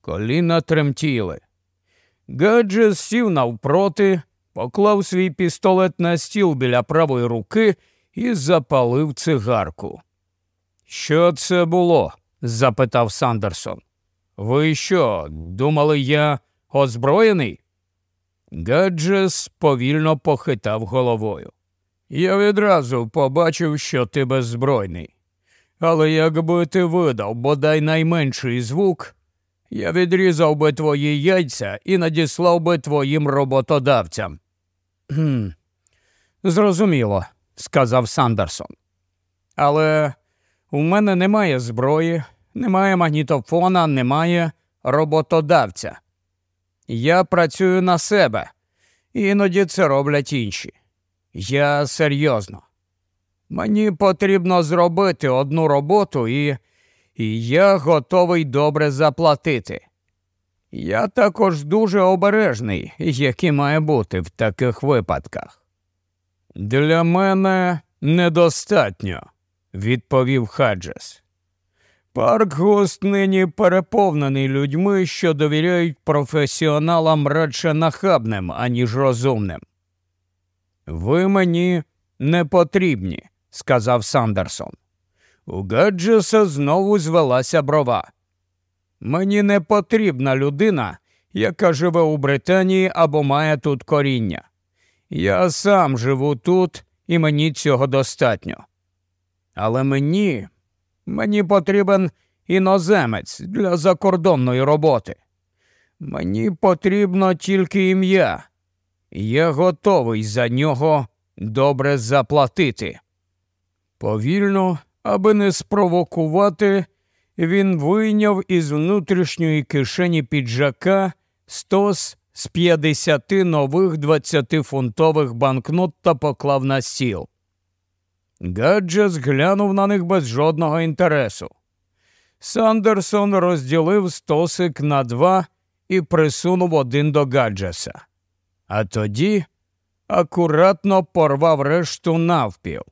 Коліна тремтіли. Гаджес сів навпроти, поклав свій пістолет на стіл біля правої руки і запалив цигарку. Що це було? запитав Сандерсон. Ви що, думали, я озброєний? Гаджес повільно похитав головою. Я відразу побачив, що ти беззбройний. Але якби ти видав бодай найменший звук, я відрізав би твої яйця і надіслав би твоїм роботодавцям. «Хм, Зрозуміло, сказав Сандерсон. Але у мене немає зброї, немає магнітофона, немає роботодавця. Я працюю на себе, іноді це роблять інші. Я серйозно. Мені потрібно зробити одну роботу, і, і я готовий добре заплатити. Я також дуже обережний, який має бути в таких випадках. Для мене недостатньо, відповів Хаджес. Парк Гост нині переповнений людьми, що довіряють професіоналам радше нахабним, аніж розумним. Ви мені не потрібні, сказав Сандерсон. У Гаджеса знову звелася брова. Мені не потрібна людина, яка живе у Британії або має тут коріння. Я сам живу тут, і мені цього достатньо. Але мені, мені потрібен іноземець для закордонної роботи. Мені потрібно тільки ім'я. Я готовий за нього добре заплатити. Повільно, аби не спровокувати, він вийняв із внутрішньої кишені піджака стос з 50 нових 20-фунтових банкнот та поклав на стіл. Гаджес глянув на них без жодного інтересу. Сандерсон розділив стосик на два і присунув один до Гаджеса. А тоді акуратно порвав решту навпіл.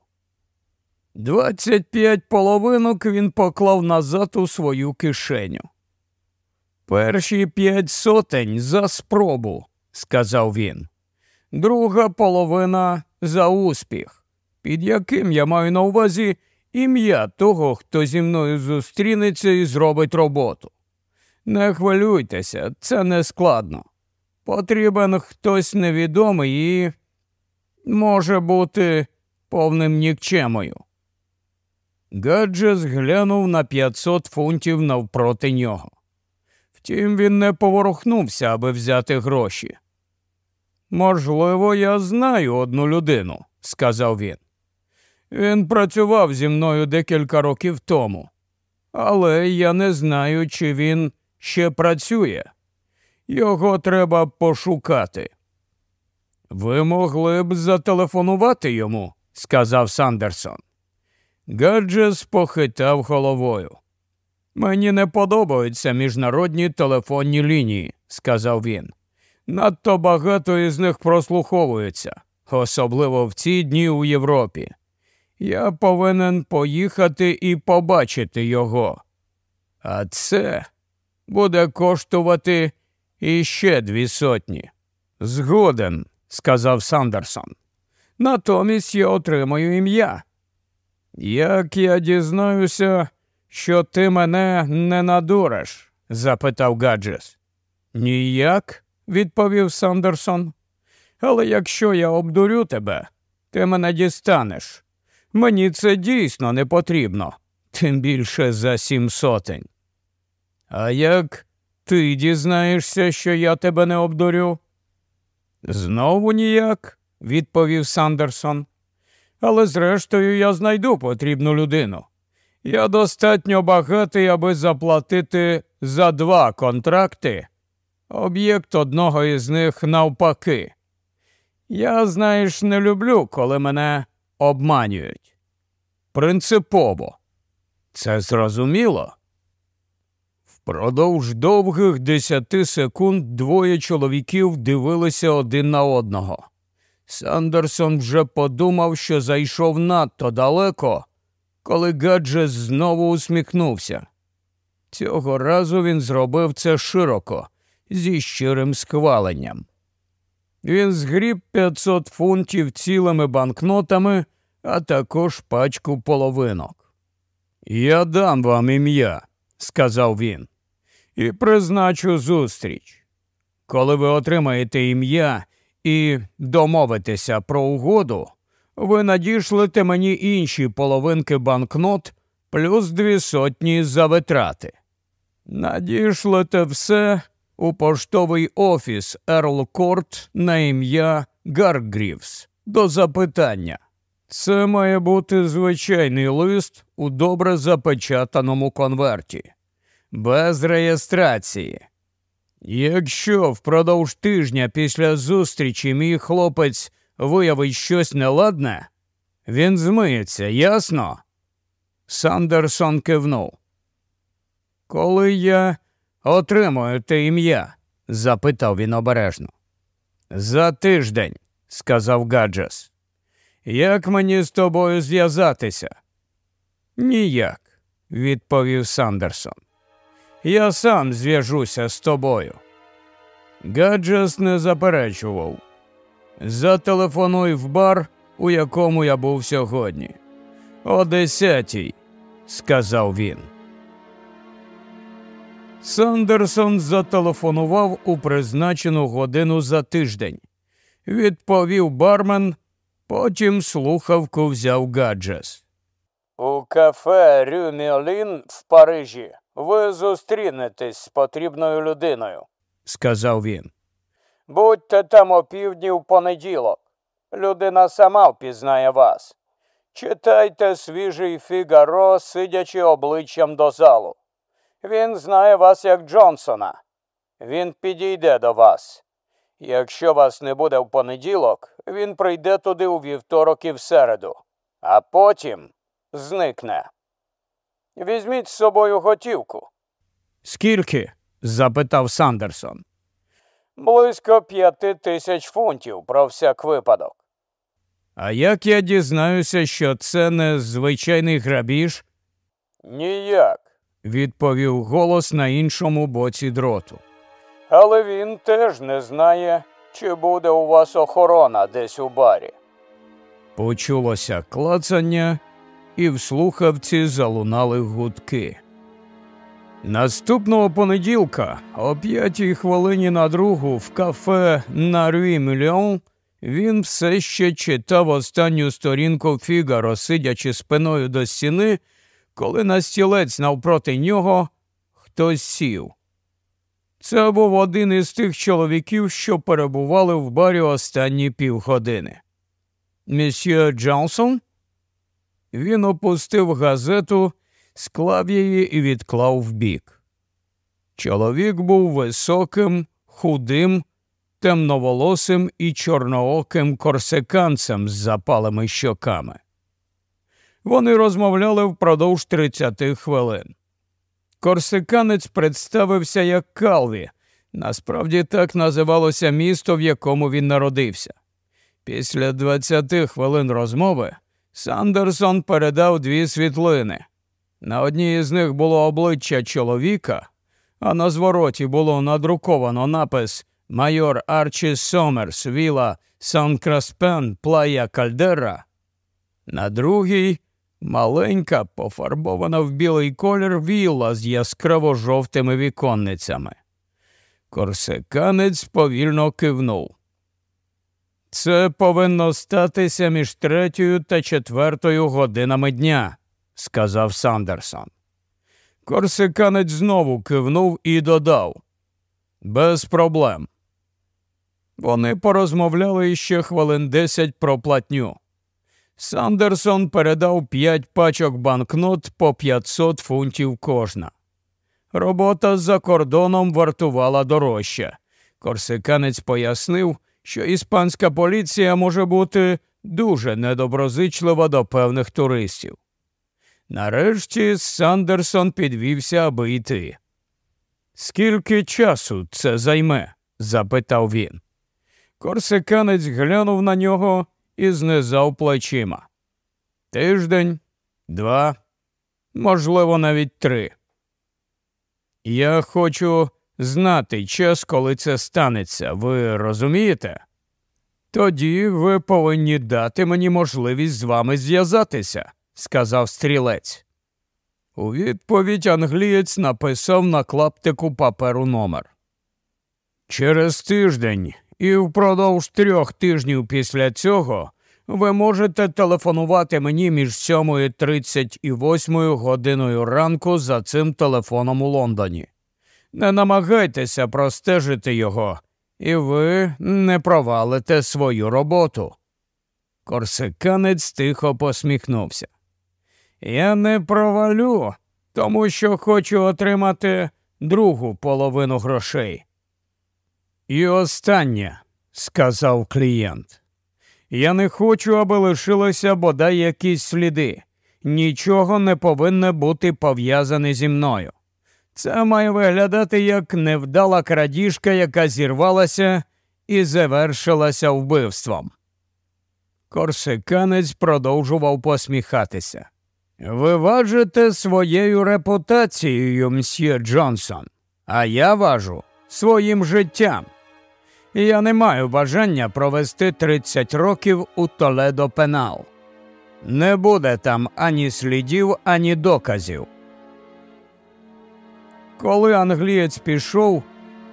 Двадцять п'ять половинок він поклав назад у свою кишеню. Перші п'ять сотень за спробу, сказав він. Друга половина за успіх, під яким я маю на увазі ім'я того, хто зі мною зустрінеться і зробить роботу. Не хвилюйтеся, це не складно. Потрібен хтось невідомий і може бути повним нікчемою. Гаджес глянув на 500 фунтів навпроти нього. Втім, він не поворухнувся, аби взяти гроші. Можливо, я знаю одну людину, сказав він. Він працював зі мною декілька років тому, але я не знаю, чи він ще працює. Його треба пошукати. Ви могли б зателефонувати йому, сказав Сандерсон. Гаджес похитав головою. Мені не подобаються міжнародні телефонні лінії, сказав він. Надто багато із них прослуховується, особливо в ці дні у Європі. Я повинен поїхати і побачити його. А це буде коштувати іще дві сотні. Згоден, сказав Сандерсон. Натомість я отримаю ім'я. Як я дізнаюся, що ти мене не надуриш? запитав Гаджес. Ніяк, відповів Сандерсон. Але якщо я обдурю тебе, ти мене дістанеш. Мені це дійсно не потрібно, тим більше за сім сотень. А як ти дізнаєшся, що я тебе не обдурю? Знову ніяк, відповів Сандерсон. Але зрештою я знайду потрібну людину. Я достатньо багатий, аби заплатити за два контракти. Об'єкт одного із них навпаки. Я, знаєш, не люблю, коли мене обманюють. Принципово. Це зрозуміло. Впродовж довгих десяти секунд двоє чоловіків дивилися один на одного. Сандерсон вже подумав, що зайшов надто далеко, коли Гаджес знову усміхнувся. Цього разу він зробив це широко, зі щирим схваленням. Він згріб 500 фунтів цілими банкнотами, а також пачку половинок. Я дам вам ім'я, сказав він, і призначу зустріч. Коли ви отримаєте ім'я і домовитеся про угоду, ви надішлете мені інші половинки банкнот плюс дві сотні за витрати. Надішлете все у поштовий офіс Ерл Корт на ім'я Гаргрівс до запитання. Це має бути звичайний лист у добре запечатаному конверті, без реєстрації. Якщо впродовж тижня після зустрічі мій хлопець виявить щось неладне, він змиється, ясно? Сандерсон кивнув. Коли я отримую те ім'я? запитав він обережно. За тиждень, сказав Гаджес. Як мені з тобою зв'язатися? Ніяк, відповів Сандерсон. Я сам зв'яжуся з тобою. Гаджес не заперечував. Зателефонуй в бар, у якому я був сьогодні. О десятій, сказав він. Сандерсон зателефонував у призначену годину за тиждень. Відповів бармен, потім слухавку взяв Гаджес. У кафе Рю Мерлін в Парижі ви зустрінетесь з потрібною людиною, сказав він. Будьте там о півдні в понеділок. Людина сама впізнає вас. Читайте свіжий фігаро, сидячи обличчям до залу. Він знає вас як Джонсона. Він підійде до вас. Якщо вас не буде в понеділок, він прийде туди у вівторок і в середу, а потім зникне. Візьміть з собою готівку. Скільки? запитав Сандерсон. Близько п'яти тисяч фунтів про всяк випадок. А як я дізнаюся, що це не звичайний грабіж? Ніяк, відповів голос на іншому боці дроту. Але він теж не знає, чи буде у вас охорона десь у барі. Почулося клацання, і в слухавці залунали гудки. Наступного понеділка, о п'ятій хвилині на другу, в кафе на Рюї Мільйон він все ще читав останню сторінку Фігаро, сидячи спиною до стіни, коли на стілець навпроти нього хтось сів. Це був один із тих чоловіків, що перебували в барі останні півгодини. Місьє Джонсон? Він опустив газету, склав її і відклав вбік. Чоловік був високим, худим, темноволосим і чорнооким корсиканцем з запалими щоками. Вони розмовляли впродовж 30 хвилин. Корсиканець представився як Калві. Насправді так називалося місто, в якому він народився. Після 20 хвилин розмови Сандерсон передав дві світлини. На одній із них було обличчя чоловіка, а на звороті було надруковано напис Майор Арчі Сомерс, Віла Сан Краспен, Плая Кальдера. На другій маленька, пофарбована в білий колір вілла з яскраво жовтими віконницями. Корсиканець повільно кивнув. Це повинно статися між третьою та четвертою годинами дня, сказав Сандерсон. Корсиканець знову кивнув і додав без проблем. Вони порозмовляли ще хвилин десять про платню. Сандерсон передав п'ять пачок банкнот по 500 фунтів кожна. Робота за кордоном вартувала дорожче. Корсиканець пояснив, що іспанська поліція може бути дуже недоброзичлива до певних туристів. Нарешті Сандерсон підвівся, аби йти. Скільки часу це займе? запитав він. Корсиканець глянув на нього і знизав плечима. Тиждень, два, можливо, навіть три. Я хочу знати час, коли це станеться, ви розумієте? Тоді ви повинні дати мені можливість з вами зв'язатися, сказав стрілець. У відповідь англієць написав на клаптику паперу номер. Через тиждень і впродовж трьох тижнів після цього ви можете телефонувати мені між 7.30 і 8 годиною ранку за цим телефоном у Лондоні. Не намагайтеся простежити його, і ви не провалите свою роботу. Корсиканець тихо посміхнувся. Я не провалю, тому що хочу отримати другу половину грошей. І останнє, сказав клієнт. Я не хочу, аби лишилося бодай якісь сліди. Нічого не повинне бути пов'язане зі мною. Це має виглядати як невдала крадіжка, яка зірвалася і завершилася вбивством. Корсиканець продовжував посміхатися. Ви важите своєю репутацією, мсьє Джонсон, а я важу своїм життям. Я не маю бажання провести 30 років у Толедо Пенал. Не буде там ані слідів, ані доказів. Коли англієць пішов,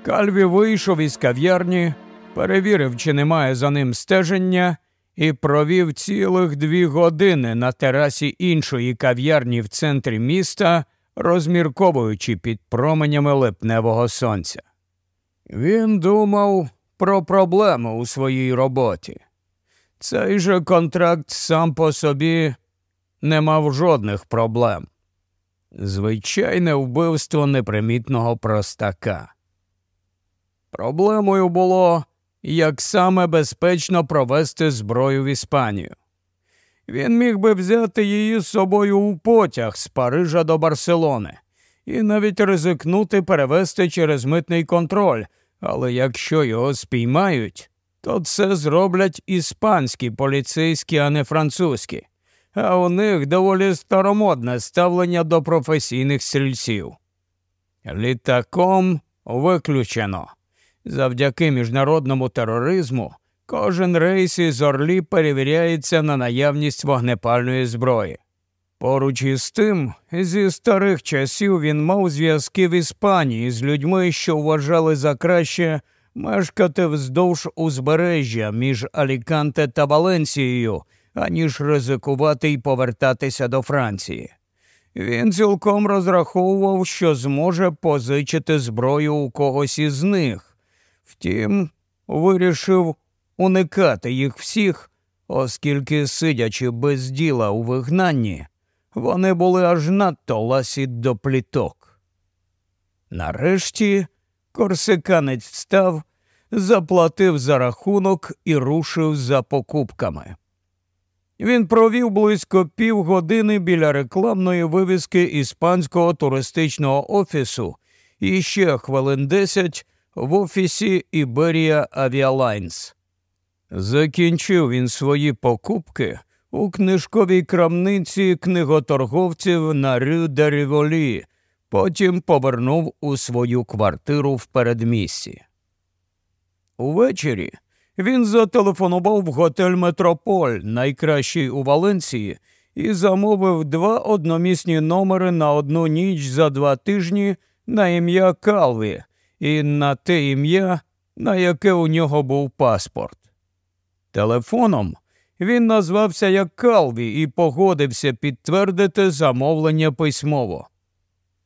Кальві вийшов із кав'ярні, перевірив, чи немає за ним стеження, і провів цілих дві години на терасі іншої кав'ярні в центрі міста, розмірковуючи під променями липневого сонця. Він думав про проблеми у своїй роботі. Цей же контракт сам по собі не мав жодних проблем. Звичайне вбивство непримітного простака. Проблемою було, як саме безпечно провести зброю в Іспанію. Він міг би взяти її з собою у потяг з Парижа до Барселони і навіть ризикнути перевести через митний контроль, але якщо його спіймають, то це зроблять іспанські поліцейські, а не французькі, а у них доволі старомодне ставлення до професійних стрільців. Літаком виключено. Завдяки міжнародному тероризму кожен рейс із Орлі перевіряється на наявність вогнепальної зброї. Поруч із тим, зі старих часів він мав зв'язки в Іспанії з людьми, що вважали за краще мешкати вздовж узбережжя між Аліканте та Валенсією, аніж ризикувати й повертатися до Франції. Він цілком розраховував, що зможе позичити зброю у когось із них. Втім, вирішив уникати їх всіх, оскільки, сидячи без діла у вигнанні, вони були аж надто ласі до пліток. Нарешті корсиканець встав, заплатив за рахунок і рушив за покупками. Він провів близько півгодини біля рекламної вивіски іспанського туристичного офісу і ще хвилин десять в офісі Іберія Авіалайнс. Закінчив він свої покупки у книжковій крамниці книготорговців на Рю де Ріволі, потім повернув у свою квартиру в передмісті. Увечері він зателефонував в готель Метрополь, найкращий у Валенції, і замовив два одномісні номери на одну ніч за два тижні на ім'я Калві і на те ім'я, на яке у нього був паспорт. Телефоном він назвався як Калві і погодився підтвердити замовлення письмово.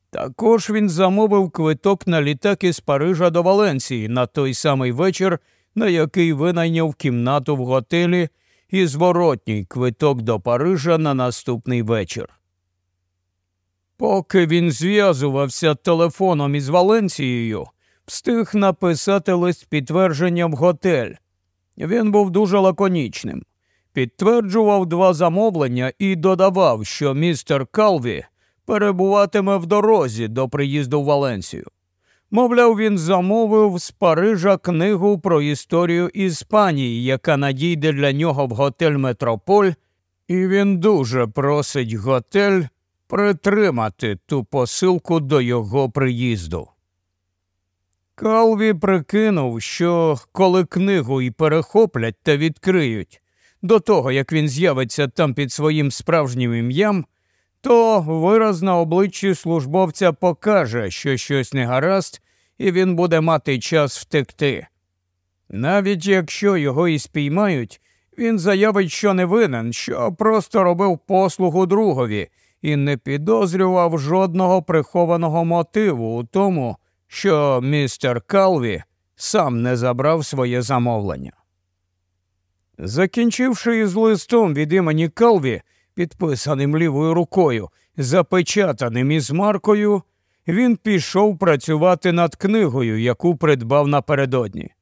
Також він замовив квиток на літак із Парижа до Валенції на той самий вечір, на який винайняв кімнату в готелі, і зворотній квиток до Парижа на наступний вечір. Поки він зв'язувався телефоном із Валенцією, встиг написати лист підтвердження в готель. Він був дуже лаконічним підтверджував два замовлення і додавав, що містер Калві перебуватиме в дорозі до приїзду в Валенсію. Мовляв, він замовив з Парижа книгу про історію Іспанії, яка надійде для нього в готель Метрополь, і він дуже просить готель притримати ту посилку до його приїзду. Калві прикинув, що коли книгу і перехоплять та відкриють до того, як він з'явиться там під своїм справжнім ім'ям, то вираз на обличчі службовця покаже, що щось не гаразд, і він буде мати час втекти. Навіть якщо його і спіймають, він заявить, що не винен, що просто робив послугу другові і не підозрював жодного прихованого мотиву у тому, що містер Калві сам не забрав своє замовлення. Закінчивши із листом від імені Калві, підписаним лівою рукою, запечатаним із маркою, він пішов працювати над книгою, яку придбав напередодні.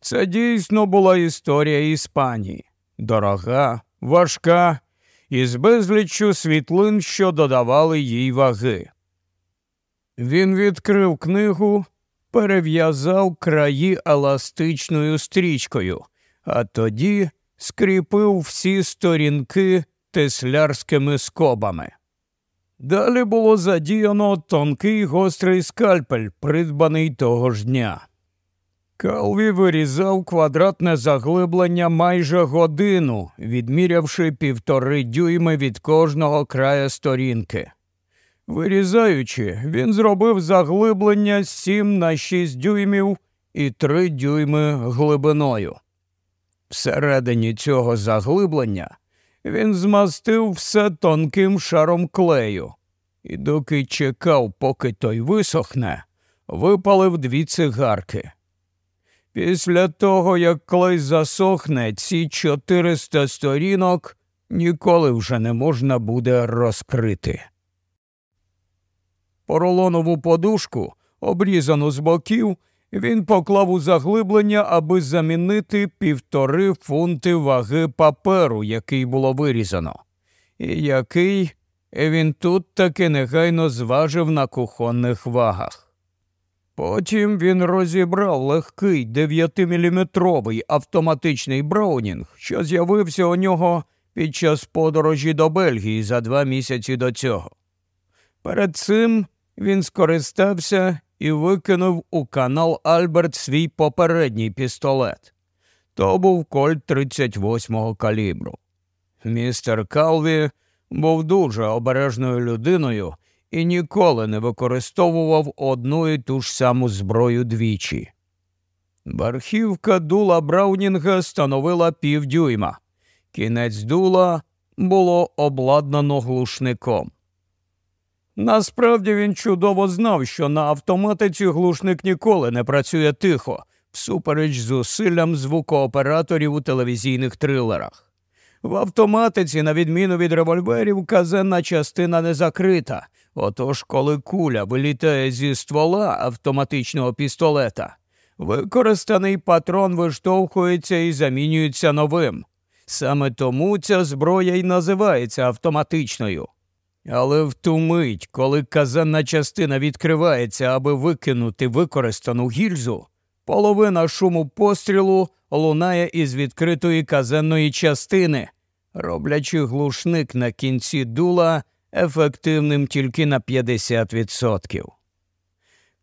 Це дійсно була історія Іспанії, дорога, важка, із безліччю світлин, що додавали їй ваги. Він відкрив книгу, перев'язав краї еластичною стрічкою, а тоді скріпив всі сторінки теслярськими скобами. Далі було задіяно тонкий гострий скальпель, придбаний того ж дня. Калві вирізав квадратне заглиблення майже годину, відмірявши півтори дюйми від кожного края сторінки. Вирізаючи, він зробив заглиблення 7 на 6 дюймів і 3 дюйми глибиною. Всередині цього заглиблення він змастив все тонким шаром клею, і доки чекав, поки той висохне, випалив дві цигарки. Після того, як клей засохне, ці 400 сторінок ніколи вже не можна буде розкрити. Поролонову подушку, обрізану з боків, він поклав у заглиблення, аби замінити півтори фунти ваги паперу, який було вирізано, і який він тут таки негайно зважив на кухонних вагах. Потім він розібрав легкий 9-міліметровий автоматичний браунінг, що з'явився у нього під час подорожі до Бельгії за два місяці до цього. Перед цим він скористався і викинув у канал Альберт свій попередній пістолет. То був кольт 38-го калібру. Містер Калві був дуже обережною людиною і ніколи не використовував одну і ту ж саму зброю двічі. Бархівка дула Браунінга становила півдюйма. Кінець дула було обладнано глушником. Насправді він чудово знав, що на автоматиці глушник ніколи не працює тихо, всупереч зусиллям звукооператорів у телевізійних трилерах. В автоматиці, на відміну від револьверів, казенна частина не закрита. Отож, коли куля вилітає зі ствола автоматичного пістолета, використаний патрон виштовхується і замінюється новим. Саме тому ця зброя й називається автоматичною. Але в ту мить, коли казанна частина відкривається, аби викинути використану гільзу, половина шуму пострілу лунає із відкритої казенної частини, роблячи глушник на кінці дула ефективним тільки на 50%.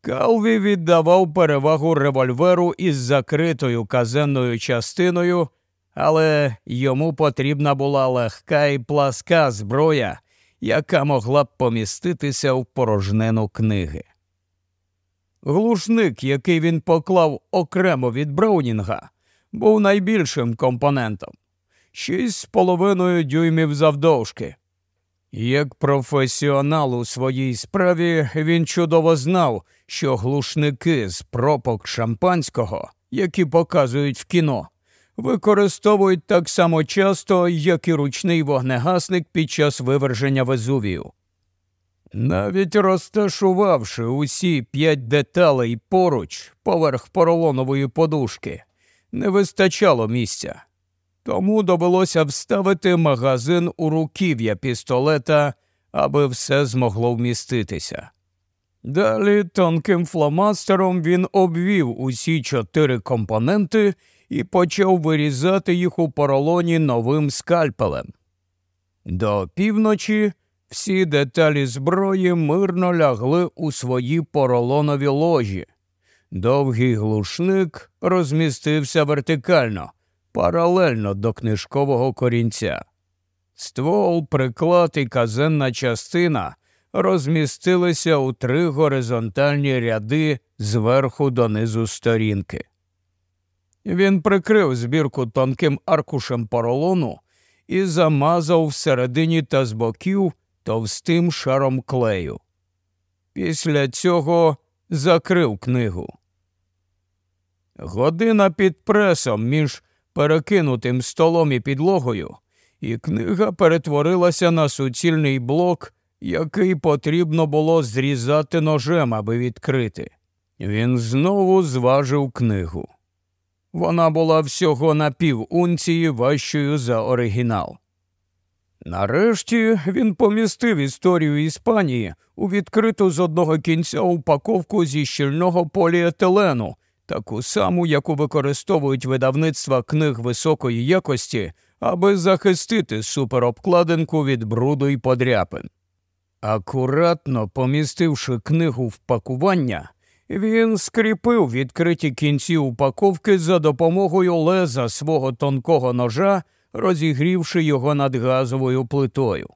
Калві віддавав перевагу револьверу із закритою казенною частиною, але йому потрібна була легка і пласка зброя яка могла б поміститися в порожнену книги. Глушник, який він поклав окремо від Браунінга, був найбільшим компонентом шість з половиною дюймів завдовжки. Як професіонал у своїй справі він чудово знав, що глушники з пропок шампанського, які показують в кіно, використовують так само часто, як і ручний вогнегасник під час виверження Везувію. Навіть розташувавши усі п'ять деталей поруч поверх поролонової подушки, не вистачало місця, тому довелося вставити магазин у руків'я пістолета, аби все змогло вміститися. Далі тонким фломастером він обвів усі чотири компоненти і почав вирізати їх у поролоні новим скальпелем. До півночі Всі деталі зброї мирно лягли у свої поролонові ложі. Довгий глушник розмістився вертикально, паралельно до книжкового корінця. Ствол, приклад і казенна частина розмістилися у три горизонтальні ряди зверху донизу сторінки. Він прикрив збірку тонким аркушем поролону і замазав всередині та з боків товстим шаром клею. Після цього закрив книгу. Година під пресом між перекинутим столом і підлогою, і книга перетворилася на суцільний блок, який потрібно було зрізати ножем, аби відкрити. Він знову зважив книгу. Вона була всього на пів унції важчою за оригінал. Нарешті він помістив історію Іспанії у відкриту з одного кінця упаковку зі щільного поліетилену, таку саму, яку використовують видавництва книг високої якості, аби захистити суперобкладинку від бруду і подряпин. Акуратно помістивши книгу в пакування, він скріпив відкриті кінці упаковки за допомогою леза свого тонкого ножа, розігрівши його над газовою плитою.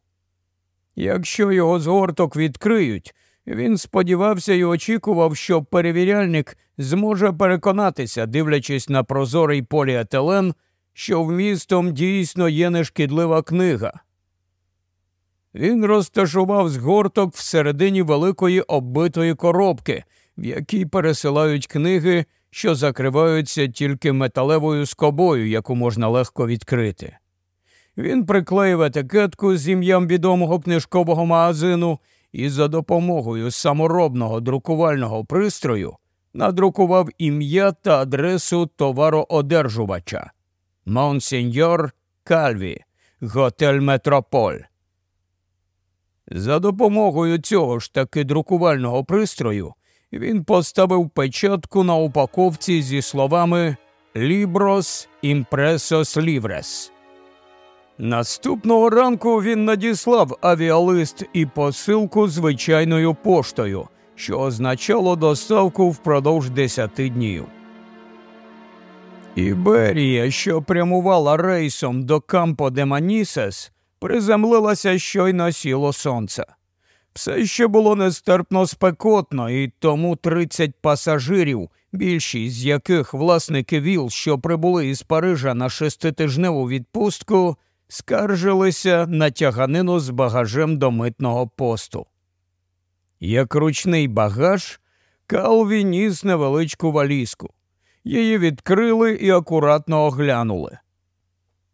Якщо його згорток відкриють, він сподівався і очікував, що перевіряльник зможе переконатися, дивлячись на прозорий поліетилен, що вмістом дійсно є нешкідлива книга. Він розташував згорток всередині великої оббитої коробки, в якій пересилають книги, що закриваються тільки металевою скобою, яку можна легко відкрити. Він приклеїв етикетку з ім'ям відомого книжкового магазину і за допомогою саморобного друкувального пристрою надрукував ім'я та адресу товароодержувача Монсеньор Кальві, Готель Метрополь. За допомогою цього ж таки друкувального пристрою він поставив печатку на упаковці зі словами Libros Impresos Livres. Наступного ранку він надіслав авіалист і посилку звичайною поштою, що означало доставку впродовж десяти днів. Іберія, що прямувала рейсом до Кампо де Манісес, приземлилася щойно сіло сонця. Все ще було нестерпно спекотно, і тому 30 пасажирів, більшість з яких власники віл, що прибули із Парижа на шеститижневу відпустку, скаржилися на тяганину з багажем до митного посту. Як ручний багаж, Калві ніс невеличку валізку. Її відкрили і акуратно оглянули.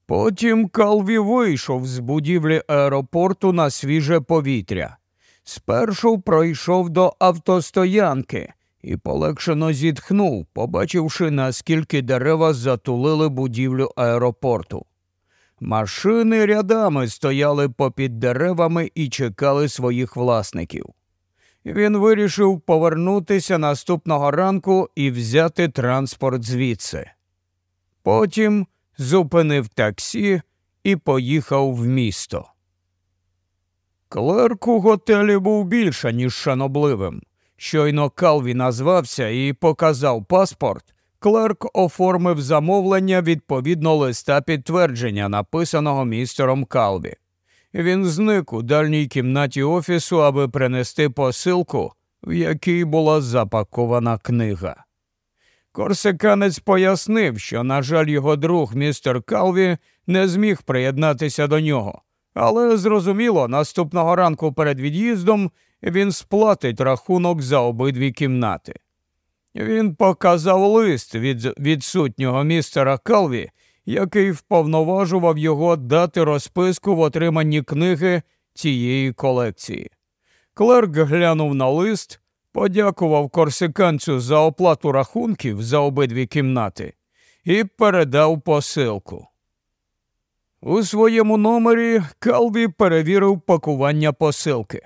Потім Калві вийшов з будівлі аеропорту на свіже повітря. Спершу пройшов до автостоянки і полегшено зітхнув, побачивши, наскільки дерева затулили будівлю аеропорту. Машини рядами стояли попід деревами і чекали своїх власників. Він вирішив повернутися наступного ранку і взяти транспорт звідси. Потім зупинив таксі і поїхав в місто. Клерк у готелі був більше, ніж шанобливим. Щойно Калві назвався і показав паспорт. Клерк оформив замовлення відповідно листа підтвердження, написаного містером Калві. Він зник у дальній кімнаті офісу, аби принести посилку, в якій була запакована книга. Корсиканець пояснив, що, на жаль, його друг містер Калві не зміг приєднатися до нього, але зрозуміло, наступного ранку перед від'їздом він сплатить рахунок за обидві кімнати. Він показав лист від відсутнього містера Калві, який вповноважував його дати розписку в отриманні книги цієї колекції. Клерк глянув на лист, подякував корсиканцю за оплату рахунків за обидві кімнати і передав посилку. У своєму номері Калві перевірив пакування посилки.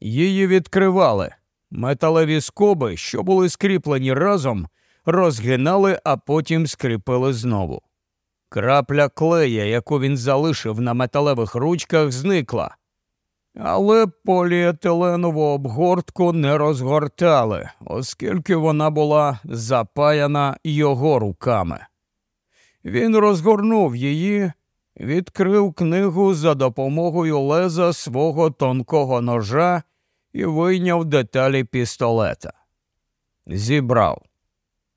Її відкривали. Металеві скоби, що були скріплені разом, розгинали, а потім скріпили знову. Крапля клея, яку він залишив на металевих ручках, зникла. але поліетиленову обгортку не розгортали, оскільки вона була запаяна його руками. Він розгорнув її, відкрив книгу за допомогою леза свого тонкого ножа і вийняв деталі пістолета. Зібрав,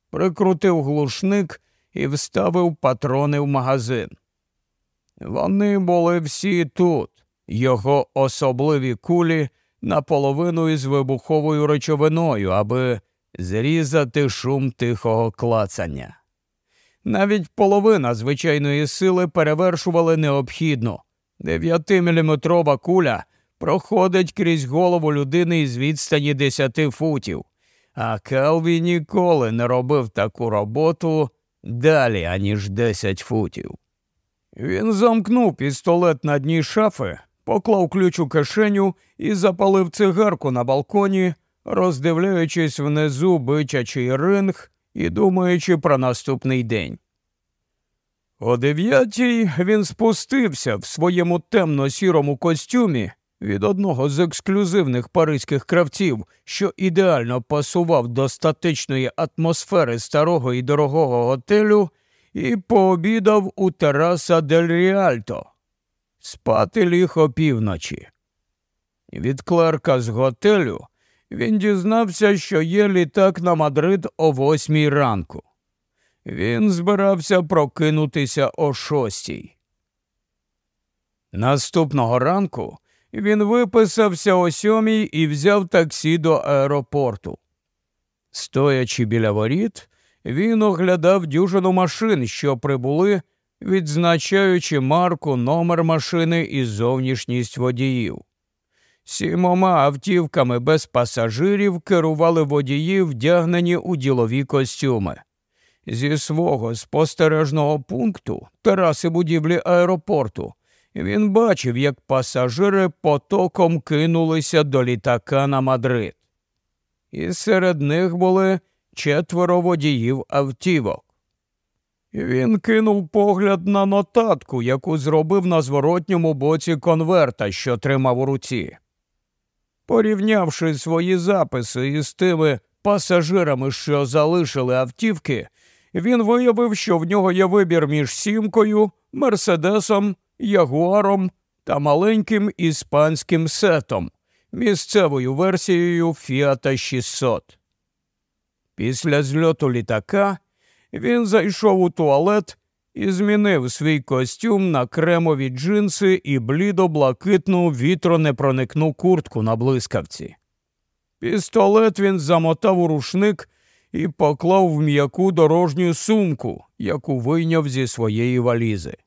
прикрутив глушник і вставив патрони в магазин. Вони були всі тут, його особливі кулі наполовину із вибуховою речовиною, аби зрізати шум тихого клацання. Навіть половина звичайної сили перевершували необхідну. Дев'ятиміліметрова куля проходить крізь голову людини із відстані десяти футів, а Келві ніколи не робив таку роботу далі, аніж десять футів. Він замкнув пістолет на дні шафи, поклав ключ у кишеню і запалив цигарку на балконі, роздивляючись внизу бичачий ринг і думаючи про наступний день. О дев'ятій він спустився в своєму темно-сірому костюмі від одного з ексклюзивних паризьких кравців, що ідеально пасував до статичної атмосфери старого і дорогого готелю, і пообідав у тераса Дель Ріальто. Спати ліг опівночі. Від клерка з готелю він дізнався, що є літак на Мадрид о восьмій ранку. Він збирався прокинутися о шостій. Наступного ранку він виписався о сьомій і взяв таксі до аеропорту. Стоячи біля воріт, він оглядав дюжину машин, що прибули, відзначаючи марку, номер машини і зовнішність водіїв. Сімома автівками без пасажирів керували водії, вдягнені у ділові костюми. Зі свого спостережного пункту тераси будівлі аеропорту він бачив, як пасажири потоком кинулися до літака на Мадрид. І серед них були четверо водіїв автівок. Він кинув погляд на нотатку, яку зробив на зворотньому боці конверта, що тримав у руці. Порівнявши свої записи із тими пасажирами, що залишили автівки, він виявив, що в нього є вибір між сімкою, мерседесом, ягуаром та маленьким іспанським сетом, місцевою версією Фіата 600. Після зльоту літака він зайшов у туалет і змінив свій костюм на кремові джинси і блідо-блакитну вітронепроникну куртку на блискавці. Пістолет він замотав у рушник і поклав в м'яку дорожню сумку, яку вийняв зі своєї валізи.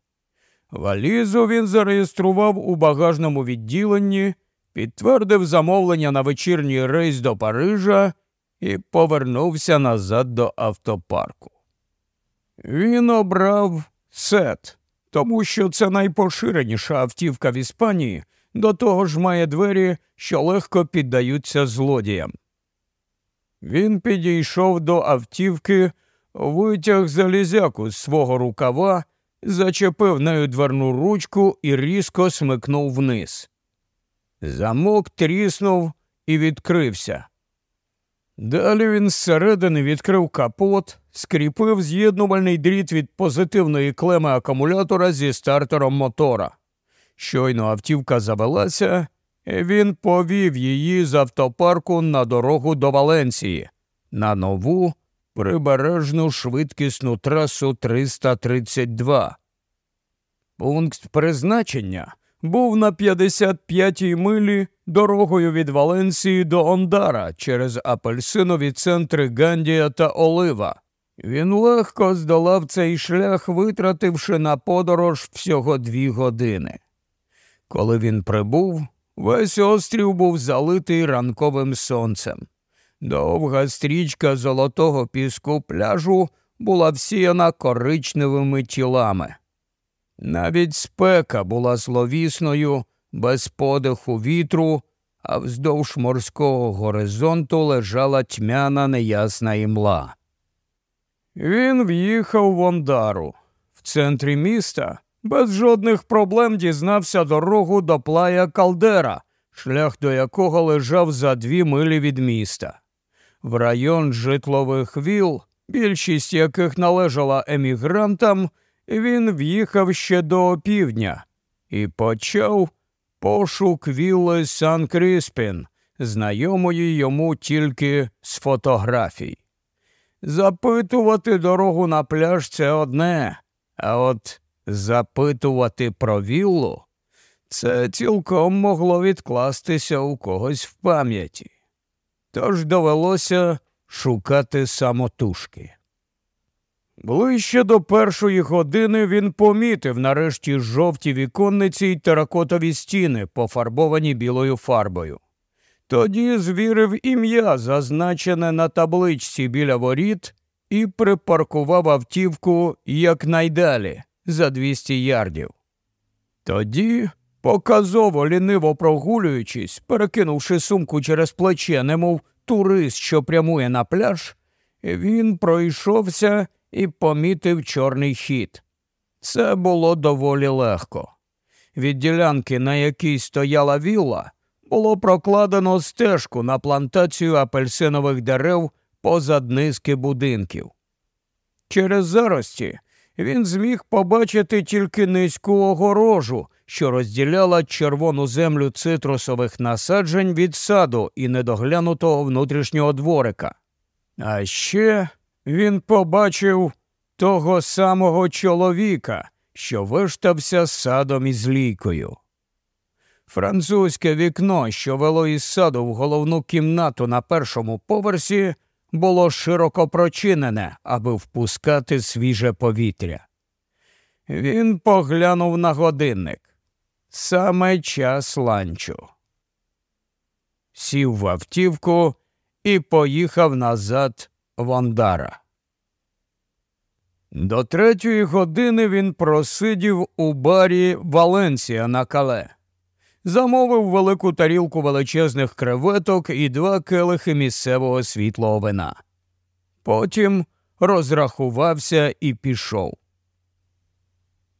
Валізу він зареєстрував у багажному відділенні, підтвердив замовлення на вечірній рейс до Парижа і повернувся назад до автопарку. Він обрав сет, тому що це найпоширеніша автівка в Іспанії, до того ж має двері, що легко піддаються злодіям. Він підійшов до автівки, витяг залізяку з свого рукава, зачепив нею дверну ручку і різко смикнув вниз. Замок тріснув і відкрився. Далі він зсередини відкрив капот, скріпив з'єднувальний дріт від позитивної клеми акумулятора зі стартером мотора. Щойно автівка завелася, він повів її з автопарку на дорогу до Валенції, на нову прибережну швидкісну трасу 332. Пункт призначення був на 55-й милі дорогою від Валенції до Ондара через апельсинові центри Гандія та Олива. Він легко здолав цей шлях, витративши на подорож всього дві години. Коли він прибув, весь острів був залитий ранковим сонцем. Довга стрічка золотого піску пляжу була всіяна коричневими тілами. Навіть спека була зловісною, без подиху вітру, а вздовж морського горизонту лежала тьмяна неясна імла. Він в'їхав в Ондару. В центрі міста без жодних проблем дізнався дорогу до плая Калдера, шлях до якого лежав за дві милі від міста. В район житлових віл, більшість яких належала емігрантам, він в'їхав ще до опівдня і почав пошук вілли Сан Кріспін, знайомої йому тільки з фотографій. Запитувати дорогу на пляж це одне, а от запитувати про віллу це цілком могло відкластися у когось в пам'яті. Тож довелося шукати самотужки. Ближче до першої години він помітив нарешті жовті віконниці й теракотові стіни, пофарбовані білою фарбою. Тоді звірив ім'я, зазначене на табличці біля воріт, і припаркував автівку якнайдалі за 200 ярдів. Тоді, показово ліниво прогулюючись, перекинувши сумку через плече, немов турист, що прямує на пляж, він пройшовся і помітив чорний хід. Це було доволі легко. Від ділянки, на якій стояла вілла, було прокладено стежку на плантацію апельсинових дерев позад низки будинків. Через зарості він зміг побачити тільки низьку огорожу, що розділяла червону землю цитрусових насаджень від саду і недоглянутого внутрішнього дворика. А ще він побачив того самого чоловіка, що виштався садом із лійкою. Французьке вікно, що вело із саду в головну кімнату на першому поверсі, було широко прочинене, аби впускати свіже повітря. Він поглянув на годинник. Саме час ланчу. Сів в автівку і поїхав назад в Ондара. До третьої години він просидів у барі Валенсія на кале замовив велику тарілку величезних креветок і два келихи місцевого світлого вина. Потім розрахувався і пішов.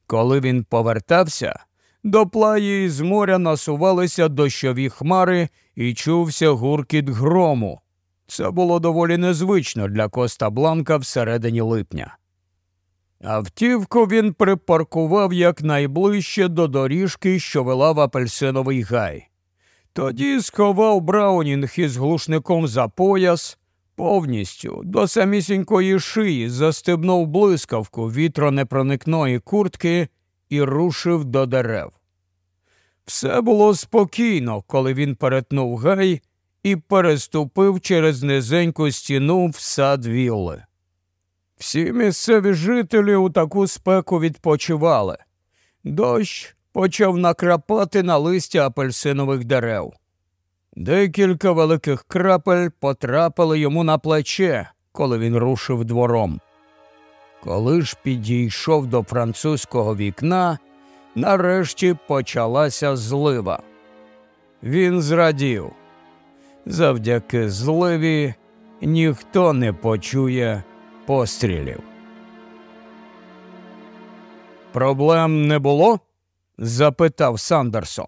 Коли він повертався, до плаї з моря насувалися дощові хмари і чувся гуркіт грому. Це було доволі незвично для Коста Бланка всередині липня. Автівку він припаркував якнайближче до доріжки, що вела в апельсиновий гай. Тоді сховав Браунінг із глушником за пояс, повністю до самісінької шиї застебнув блискавку вітронепроникної куртки і рушив до дерев. Все було спокійно, коли він перетнув гай і переступив через низеньку стіну в сад вілли. Всі місцеві жителі у таку спеку відпочивали. Дощ почав накрапати на листя апельсинових дерев. Декілька великих крапель потрапили йому на плече, коли він рушив двором. Коли ж підійшов до французького вікна, нарешті почалася злива. Він зрадів. Завдяки зливі ніхто не почує пострілів. Проблем не було? запитав Сандерсон.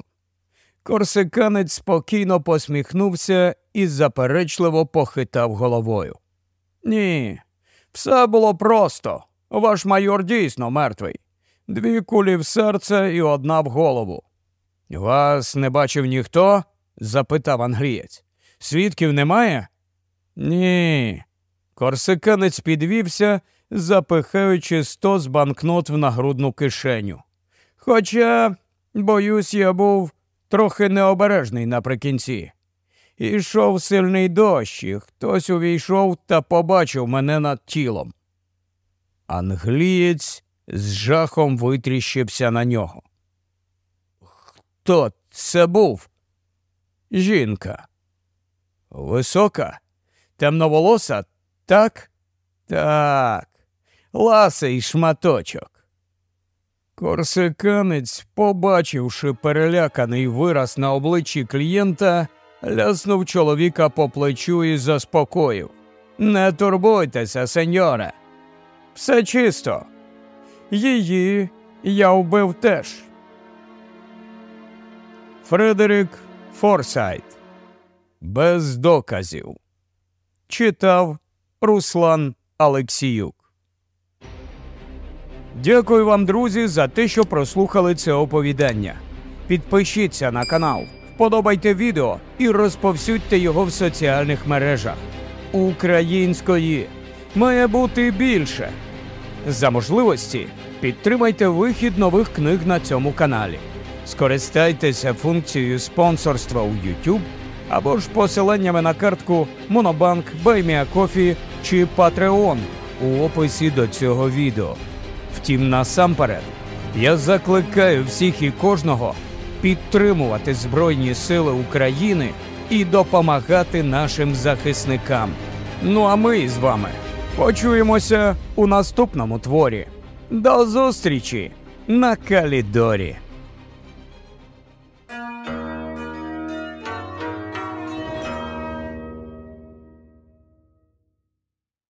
Корсиканець спокійно посміхнувся і заперечливо похитав головою. Ні, все було просто. Ваш майор дійсно мертвий. Дві кулі в серце і одна в голову. Вас не бачив ніхто? запитав англієць. Свідків немає? Ні, Корсиканець підвівся, запихаючи сто з банкнот в нагрудну кишеню. Хоча, боюсь, я був трохи необережний наприкінці. Ішов сильний дощ, і хтось увійшов та побачив мене над тілом. Англієць з жахом витріщився на нього. Хто це був? Жінка. Висока, темноволоса так? Так, ласий шматочок. Корсиканець, побачивши переляканий вираз на обличчі клієнта, ляснув чоловіка по плечу і заспокоїв. Не турбуйтеся, сеньоре. Все чисто. Її я вбив теж. Фредерик Форсайт. Без доказів. Читав Руслан Алексіюк. Дякую вам, друзі, за те, що прослухали це оповідання. Підпишіться на канал, вподобайте відео і розповсюдьте його в соціальних мережах. Української має бути більше. За можливості підтримайте вихід нових книг на цьому каналі. Скористайтеся функцією спонсорства у YouTube або ж посиланнями на картку Monobank, BuyMeACoffee чи Patreon у описі до цього відео. Втім, насамперед, я закликаю всіх і кожного підтримувати Збройні Сили України і допомагати нашим захисникам. Ну а ми з вами почуємося у наступному творі. До зустрічі на Калідорі!